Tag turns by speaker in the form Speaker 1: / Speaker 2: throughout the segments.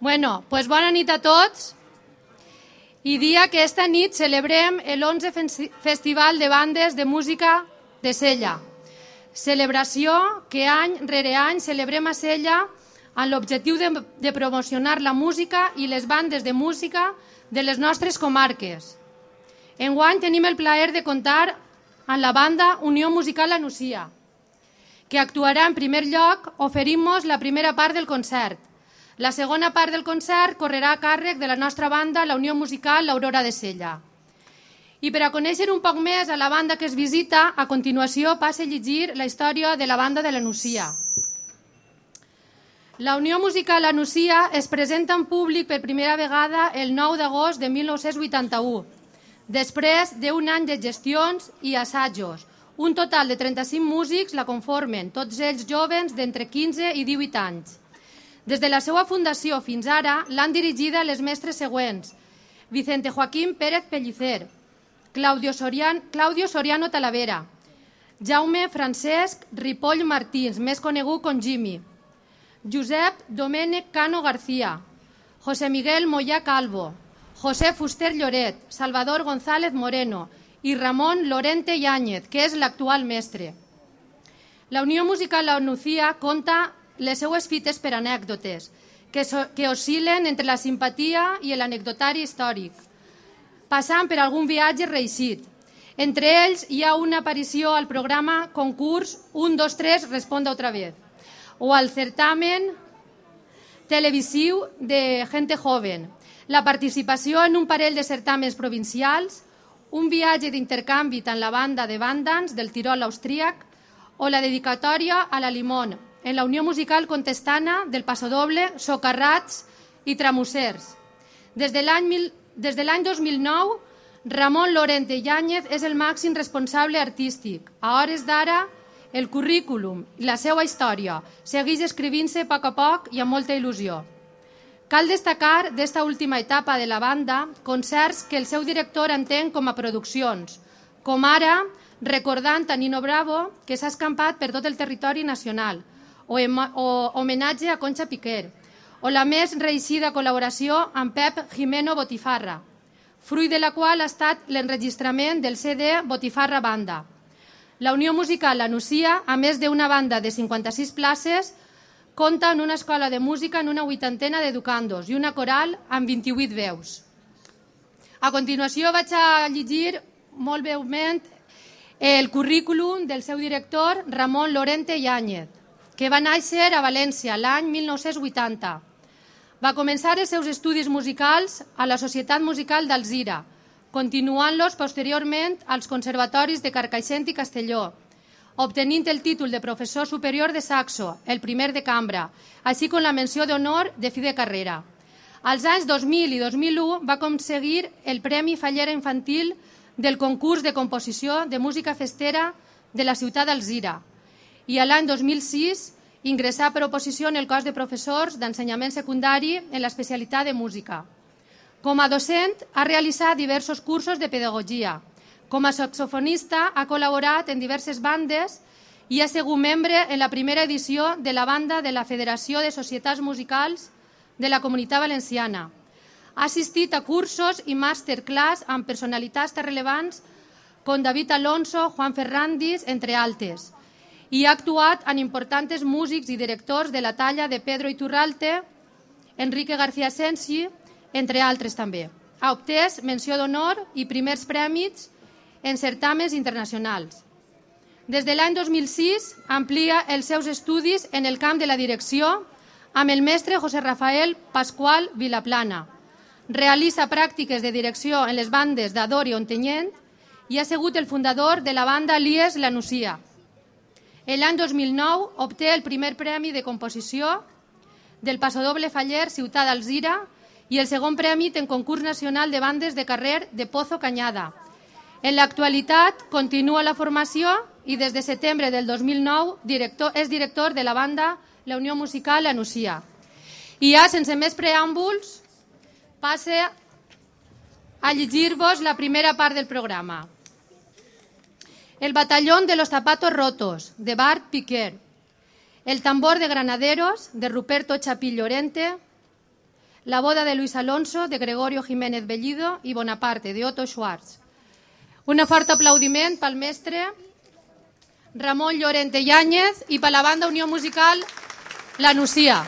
Speaker 1: Bueno, pues bona nit a tots i dia que esta nit celebrem l'11 Festival de Bandes de Música de Sella. Celebració que any rere any celebrem a Sella amb l'objectiu de, de promocionar la música i les bandes de música de les nostres comarques. Enguany tenim el plaer de comptar amb la banda Unió Musical La Nucia, que actuarà en primer lloc oferint-nos la primera part del concert. La segona part del concert correrà a càrrec de la nostra banda, la Unió Musical L'Aurora de Sella. I per a conèixer un poc més a la banda que es visita, a continuació passe a llegir la història de la banda de la Nucia. La Unió Musical La Nucia es presenta en públic per primera vegada el 9 d'agost de 1981, després d'un any de gestions i assajos, un total de 35 músics la conformen, tots ells joves d'entre 15 i 18 anys. Des de la seva fundació fins ara l'han dirigida les mestres següents. Vicente Joaquín Pérez Pellicer, Claudio, Sorian, Claudio Soriano Talavera, Jaume Francesc Ripoll Martins, més conegut com Jimmy, Josep Domènec Cano García, José Miguel Moyà Calvo, José Fuster Lloret, Salvador González Moreno, i Ramon Lorente Yáñez, que és l'actual mestre. La Unió Musical La Nucia conta les seues fites per anècdotes, que, so, que oscil·len entre la simpatia i l'anecdotari històric, passant per algun viatge reeixit. Entre ells hi ha una aparició al programa concurs 1, 2, 3, responda otra vez, o al certamen televisiu de Gente Joven, la participació en un parell de certàmens provincials, un viatge d'intercanvi tant la banda de Bandans del Tirol austríac o la dedicatòria a la Limón en la Unió Musical Contestana del Passodoble, Socarrats i Tramussers. Des de l'any 2009, Ramon Lorente Yáñez és el màxim responsable artístic. A hores d'ara, el currículum i la seva història segueix escrivint-se a poc a poc i amb molta il·lusió. Cal destacar d'esta última etapa de la banda concerts que el seu director entén com a produccions, com ara recordant a Nino Bravo, que s'ha escampat per tot el territori nacional, o, o homenatge a Concha Piquer, o la més reeixida col·laboració amb Pep Jimeno Botifarra, fruit de la qual ha estat l'enregistrament del CD Botifarra Banda. La Unió Musical anuncia, a més d'una banda de 56 places, compta en una escola de música en una vuitantena d'educandos i una coral amb 28 veus. A continuació vaig a llegir molt breument el currículum del seu director Ramon Lorente Yáñez, que va néixer a València l'any 1980. Va començar els seus estudis musicals a la Societat Musical d'Alzira, continuant-los posteriorment als conservatoris de Carcaixent i Castelló, obtenint el títol de professor superior de saxo, el primer de cambra, així com la menció d'honor de fi de carrera. Als anys 2000 i 2001 va aconseguir el Premi Fallera Infantil del concurs de composició de música festera de la ciutat d'Alzira i a l'any 2006 ingressà per oposició en el cos de professors d'ensenyament secundari en l'especialitat de música. Com a docent ha realitzat diversos cursos de pedagogia, com a saxofonista ha col·laborat en diverses bandes i ha sigut membre en la primera edició de la banda de la Federació de Societats Musicals de la Comunitat Valenciana. Ha assistit a cursos i masterclass amb personalitats tan rellevants com David Alonso, Juan Ferrandis, entre altres, i ha actuat en importants músics i directors de la talla de Pedro Iturralte, Enrique García Sensi, entre altres també. Ha obtès menció d'honor i primers prèmits en certàmens internacionals. Des de l'any 2006 amplia els seus estudis en el camp de la direcció amb el mestre José Rafael Pascual Vilaplana. Realitza pràctiques de direcció en les bandes d'Ador i Ontenyent i ha sigut el fundador de la banda Lies La Nucia. L'any 2009 obté el primer premi de composició del Passodoble Faller Ciutat d'Alzira i el segon premi en concurs nacional de bandes de carrer de Pozo Canyada, en l'actualitat continua la formació i des de setembre del 2009 director, és director de la banda La Unió Musical La Nucia. I ja, sense més preàmbuls, passe a llegir-vos la primera part del programa. El batallón de los zapatos rotos, de Bart Piquer. El tambor de granaderos, de Ruperto Chapil Llorente. La boda de Luis Alonso, de Gregorio Jiménez Bellido i Bonaparte, de Otto Schwartz. Un fort aplaudiment pel mestre Ramon Llorente Yáñez i per la banda Unió Musical La Nucia.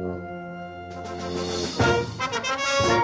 Speaker 2: うん。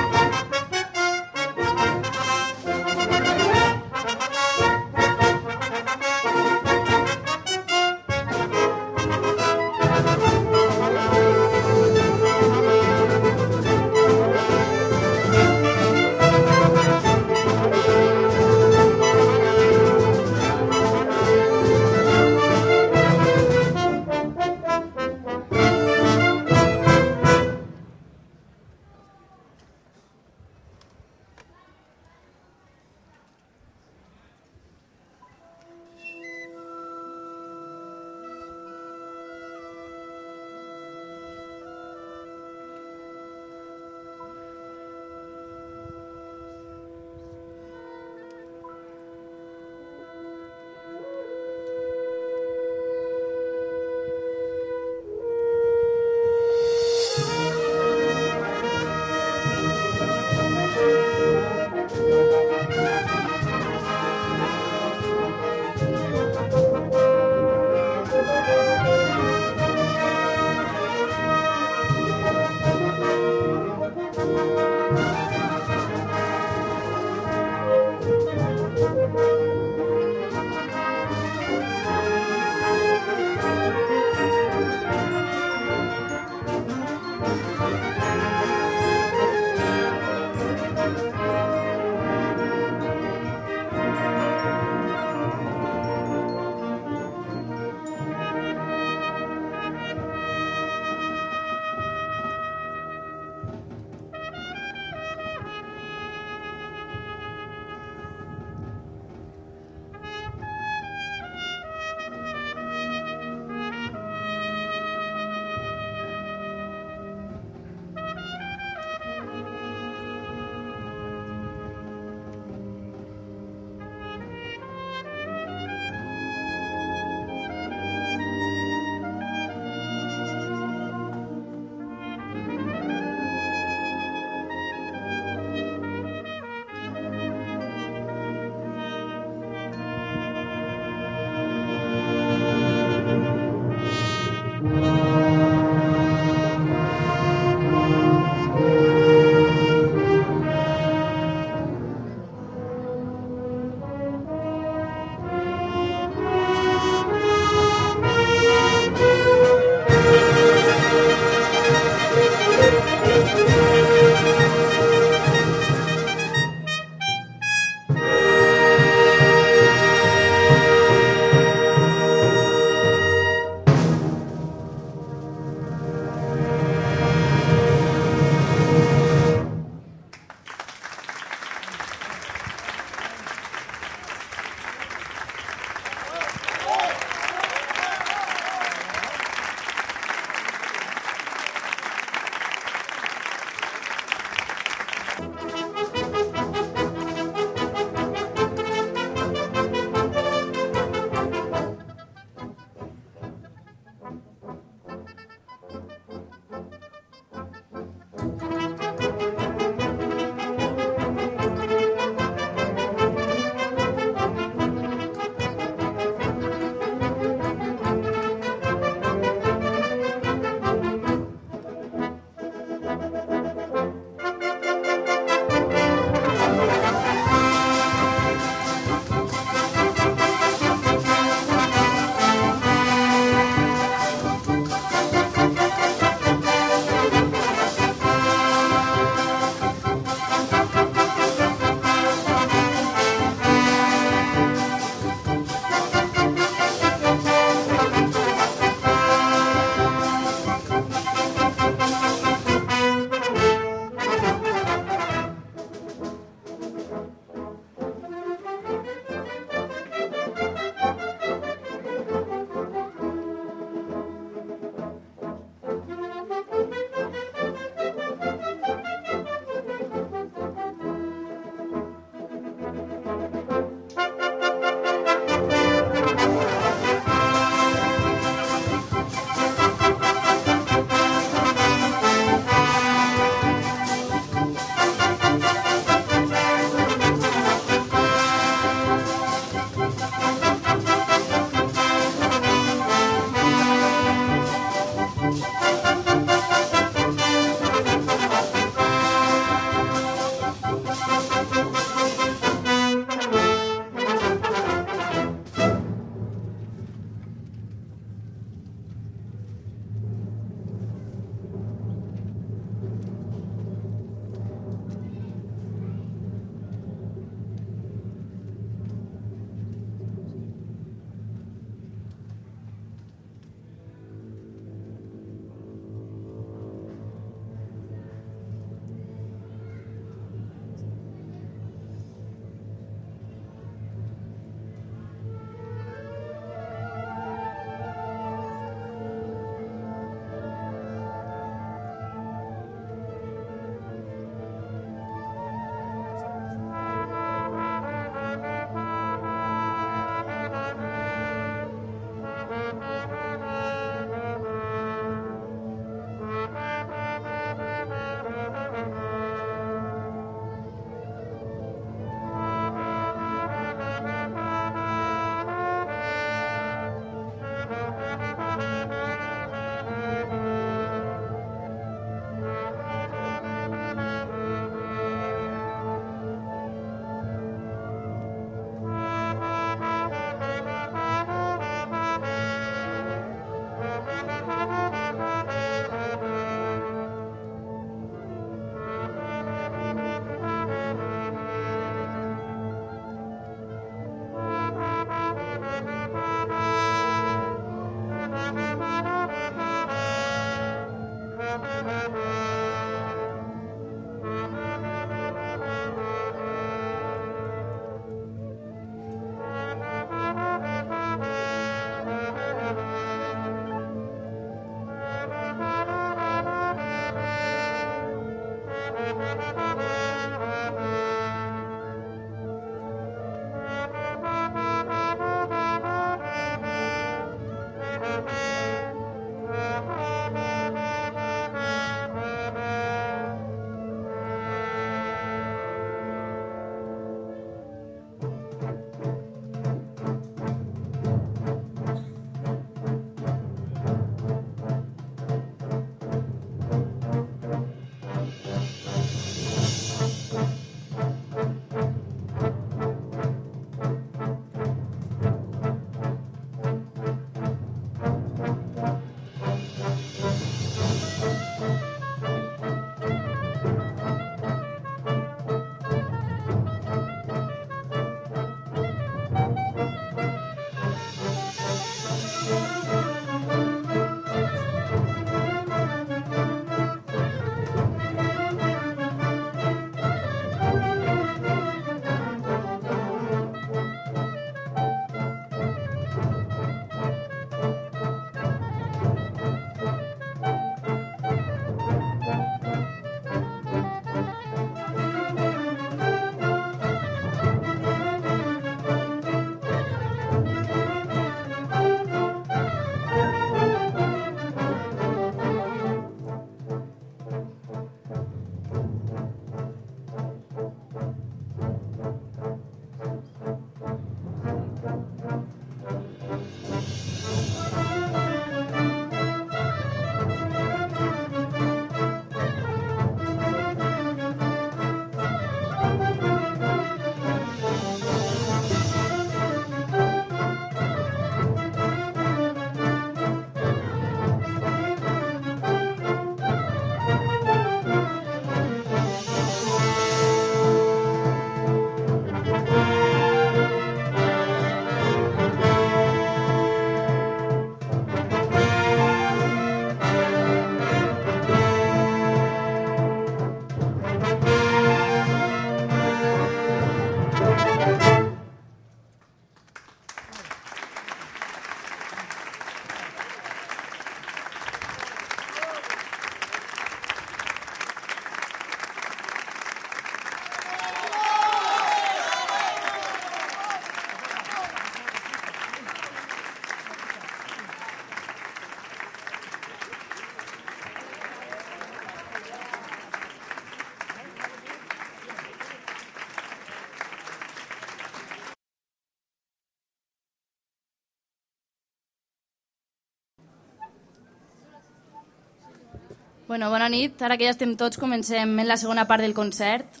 Speaker 2: Bueno, bona nit. Ara que ja estem tots, comencem en la segona part del concert,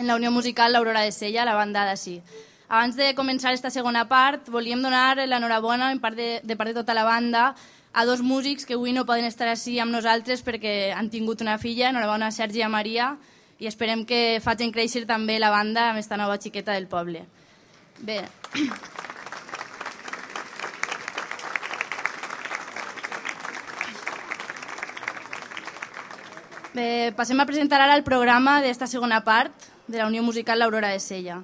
Speaker 2: en la Unió Musical l'Aurora de Sella, la banda d'ací. Abans de començar aquesta segona part, volíem donar l'enhorabona part de, de part de tota la banda a dos músics que avui no poden estar així amb nosaltres perquè han tingut una filla, enhorabona a Sergi i a Maria, i esperem que facin créixer també la banda amb esta nova xiqueta del poble. Bé, Bé, passem a presentar ara el programa d'esta segona part de la Unió Musical L'Aurora de Sella.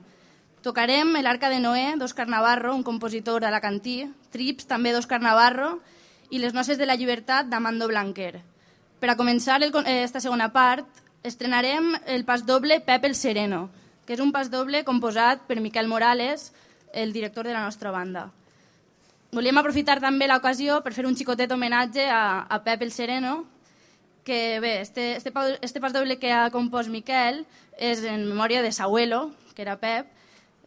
Speaker 2: Tocarem l'Arca de Noé d'Òscar Navarro, un compositor alacantí, Trips, també d'Òscar Navarro, i les Noces de la Llibertat d'Amando Blanquer. Per a començar aquesta segona part, estrenarem el pas doble Pep el Sereno, que és un pas doble composat per Miquel Morales, el director de la nostra banda. Volíem aprofitar també l'ocasió per fer un xicotet homenatge a, a Pep el Sereno, que bé, este, este, este pas doble que ha compost Miquel és en memòria de Sahuelo, que era Pep.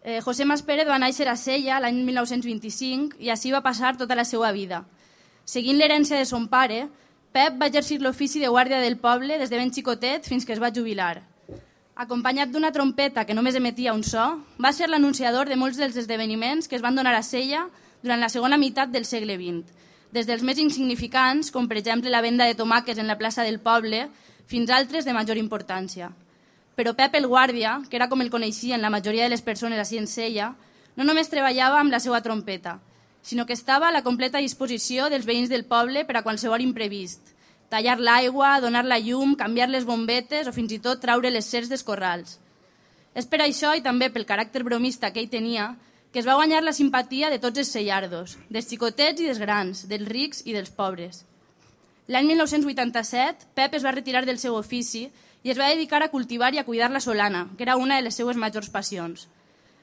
Speaker 2: Eh, José Mas Pérez va néixer a Sella l'any 1925 i així va passar tota la seva vida. Seguint l'herència de son pare, Pep va exercir l'ofici de guàrdia del poble des de ben xicotet fins que es va jubilar. Acompanyat d'una trompeta que només emetia un so, va ser l'anunciador de molts dels esdeveniments que es van donar a Sella durant la segona meitat del segle XX des dels més insignificants, com per exemple la venda de tomàquets en la plaça del poble, fins a altres de major importància. Però Pep el Guàrdia, que era com el coneixien la majoria de les persones a en Sella, no només treballava amb la seva trompeta, sinó que estava a la completa disposició dels veïns del poble per a qualsevol imprevist. Tallar l'aigua, donar la llum, canviar les bombetes o fins i tot traure les certs dels corrals. És per això i també pel caràcter bromista que ell tenia que es va guanyar la simpatia de tots els sellardos, dels xicotets i dels grans, dels rics i dels pobres. L'any 1987, Pep es va retirar del seu ofici i es va dedicar a cultivar i a cuidar la solana, que era una de les seues majors passions.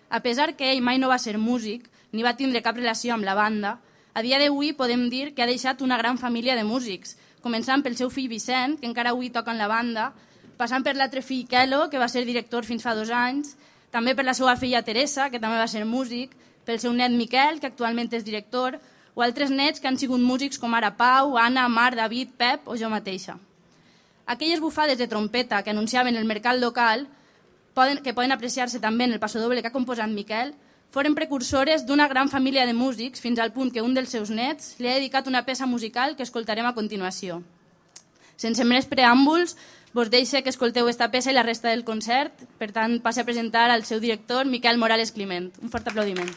Speaker 2: A pesar que ell mai no va ser músic, ni va tindre cap relació amb la banda, a dia d'avui podem dir que ha deixat una gran família de músics, començant pel seu fill Vicent, que encara avui toca en la banda, passant per l'altre fill Kelo, que va ser director fins fa dos anys, també per la seva filla Teresa, que també va ser músic, pel seu net Miquel, que actualment és director, o altres nets que han sigut músics com ara Pau, Anna, Mar, David, Pep o jo mateixa. Aquelles bufades de trompeta que anunciaven el mercat local, poden, que poden apreciar-se també en el passadoble que ha composat Miquel, foren precursores d'una gran família de músics fins al punt que un dels seus nets li ha dedicat una peça musical que escoltarem a continuació. Sense més preàmbuls, vos deixe que escolteu esta peça i la resta del concert. Per tant, passe a presentar al seu director, Miquel Morales Climent. Un fort aplaudiment.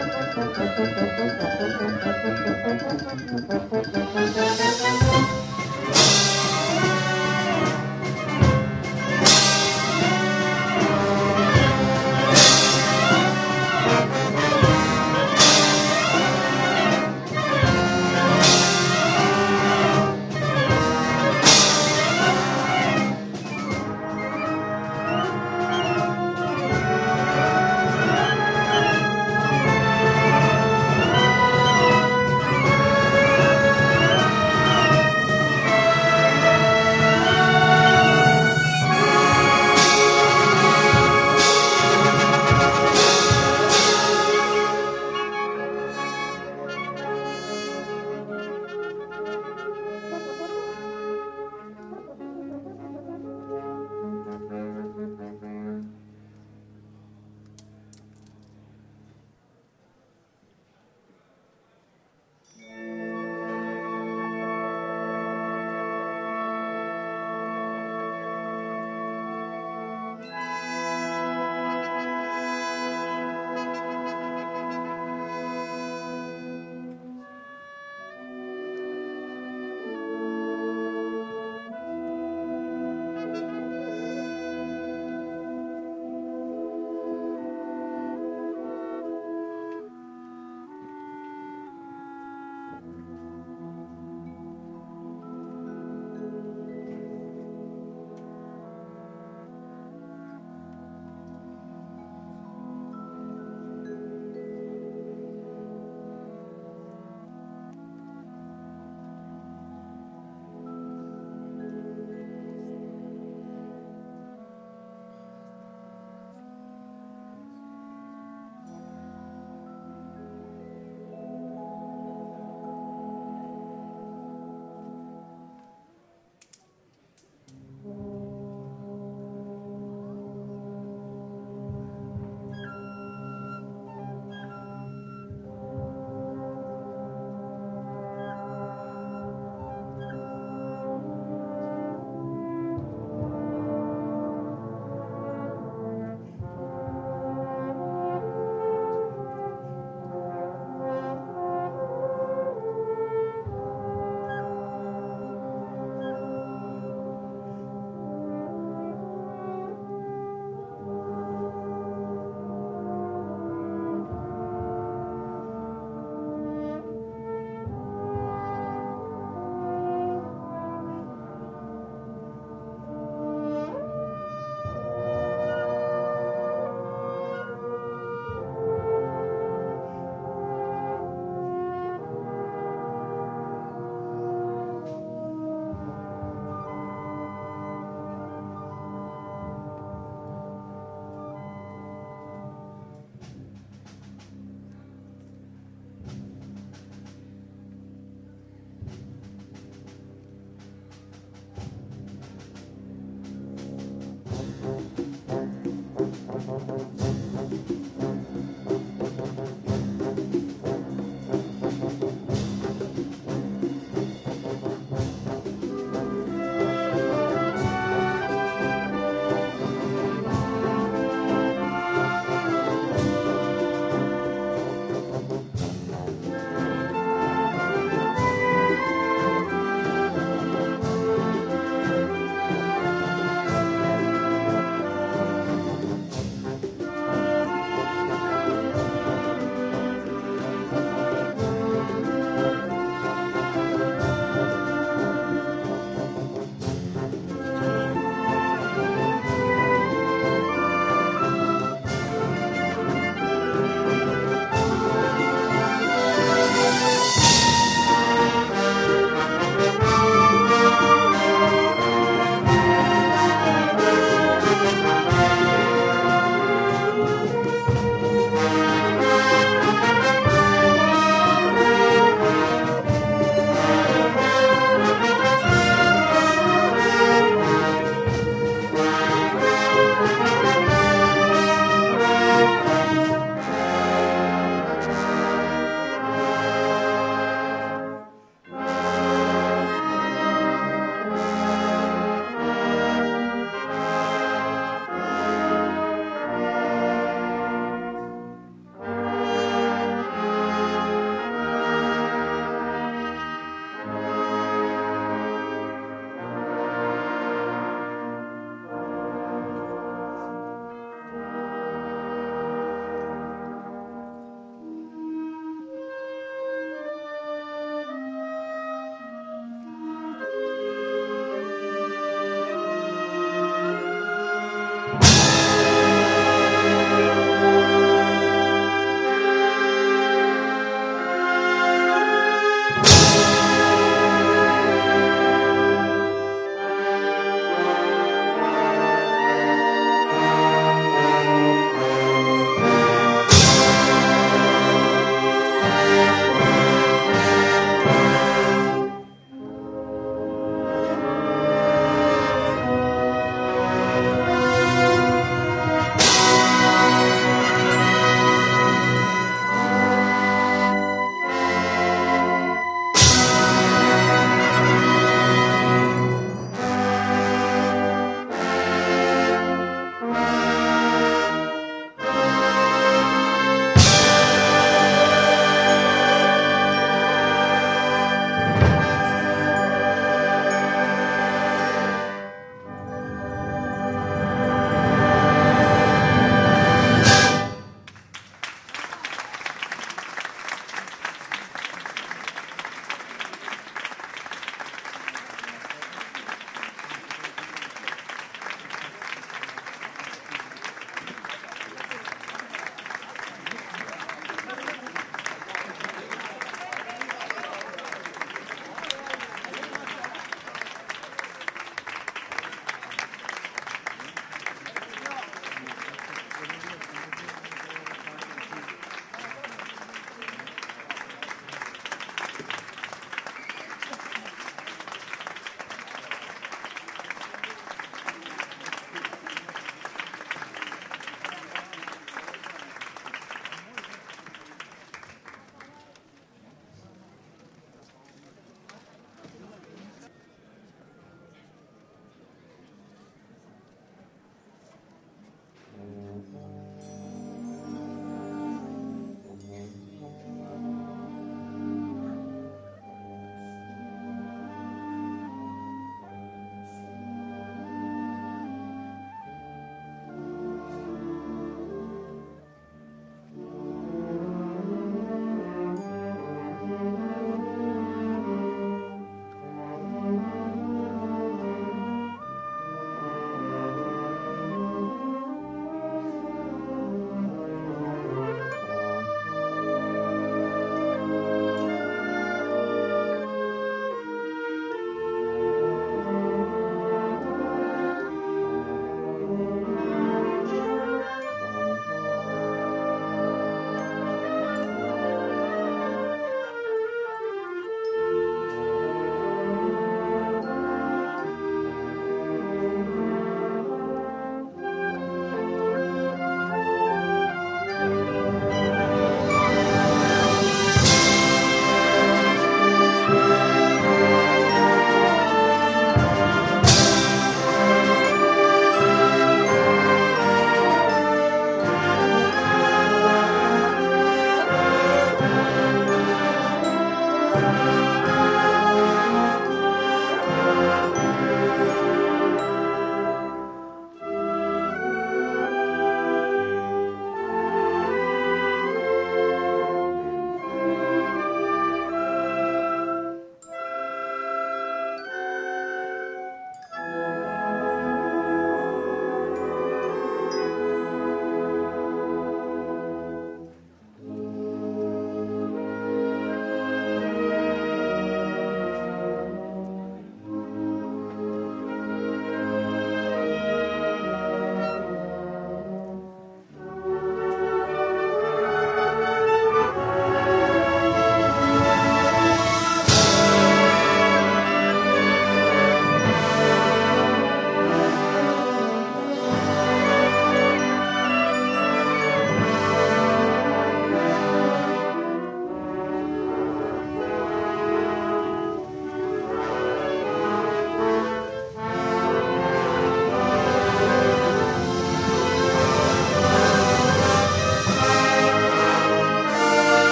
Speaker 3: Thank you.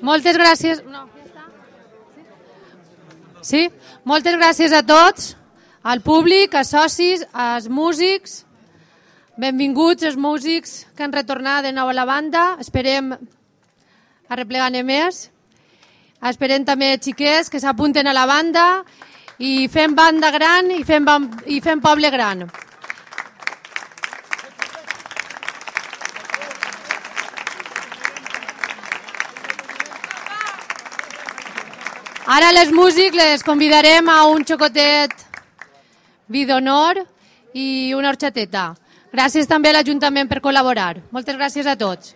Speaker 1: Moltes gràcies. No. Sí? Moltes gràcies a tots, al públic, als socis, als músics. Benvinguts els músics que han retornat de nou a la banda. Esperem arreplegar-ne més. Esperem també xiquets que s'apunten a la banda i fem banda gran i fem, i fem poble gran. Ara les músics les convidarem a un xocotet vi d'honor i una horxateta. Gràcies també a l'Ajuntament per col·laborar. Moltes gràcies a tots.